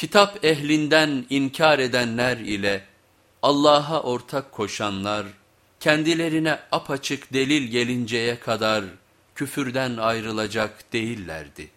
Kitap ehlinden inkar edenler ile Allah'a ortak koşanlar kendilerine apaçık delil gelinceye kadar küfürden ayrılacak değillerdi.